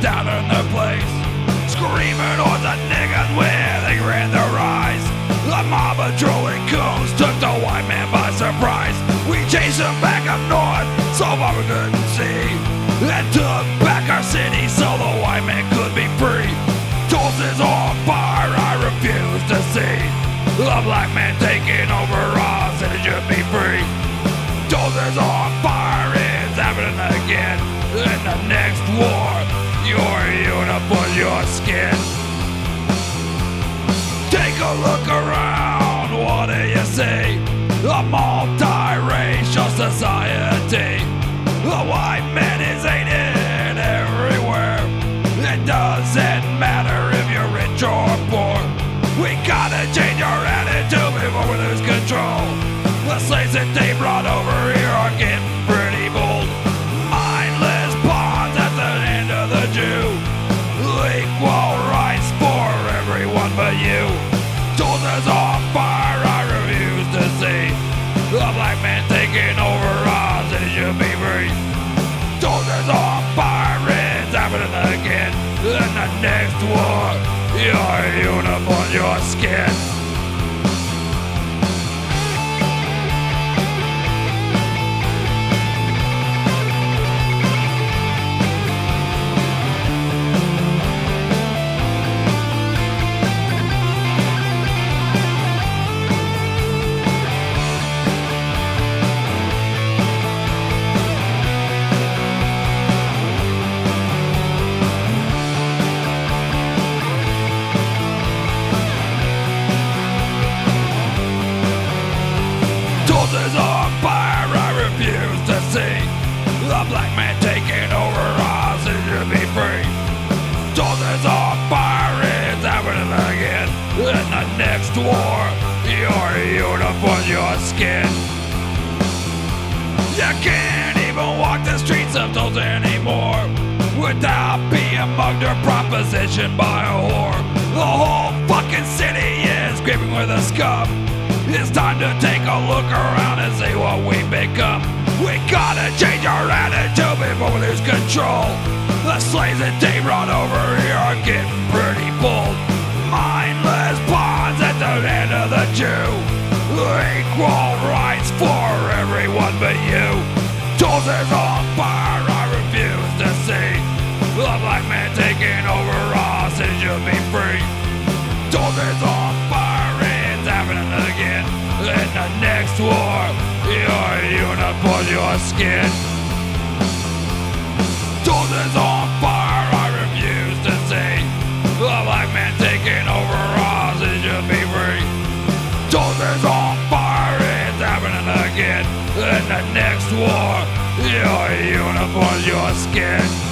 down in their place, screaming on the niggas with anger in their eyes. The mob of trolling coons took the white man by surprise. We chased them back up north, so far we couldn't see, and took back our city so skin. Take a look around, what do you see? A multiracial society. The white man is hated everywhere. It doesn't matter if you're rich or poor. We gotta change our attitude before we lose control. The slaves that they brought over Tulsa's on fire, I refuse to see. The black man taking over us, it should be free. Tulsa's on fire, it's happening again. In the next war, your uniform, your skin. Fire, I refuse to see. The black man taking over us, it should be free. Tulsa's on fire, it's happening again. In the next war, your uniform, your skin. You can't even walk the streets of Tulsa anymore Without being mugged or propositioned by a whore. The whole fucking city is screaming with a scum. It's time to take a look around and we become. We gotta change our attitude before we lose control. The slaves that they brought over here are getting pretty bold. Mindless pawns at the hand of the Jew. Equal rights for everyone but you. Tulsa's on fire, I refuse to see. The black man taking over us, it should be free. Tulsa's on fire, it's happening again. In the next war, uniform, your skin. Tulsa's on fire, I refuse to see. The black man taking over us, it should be free. Tulsa's on fire, it's happening again. In the next war, your uniform, your skin.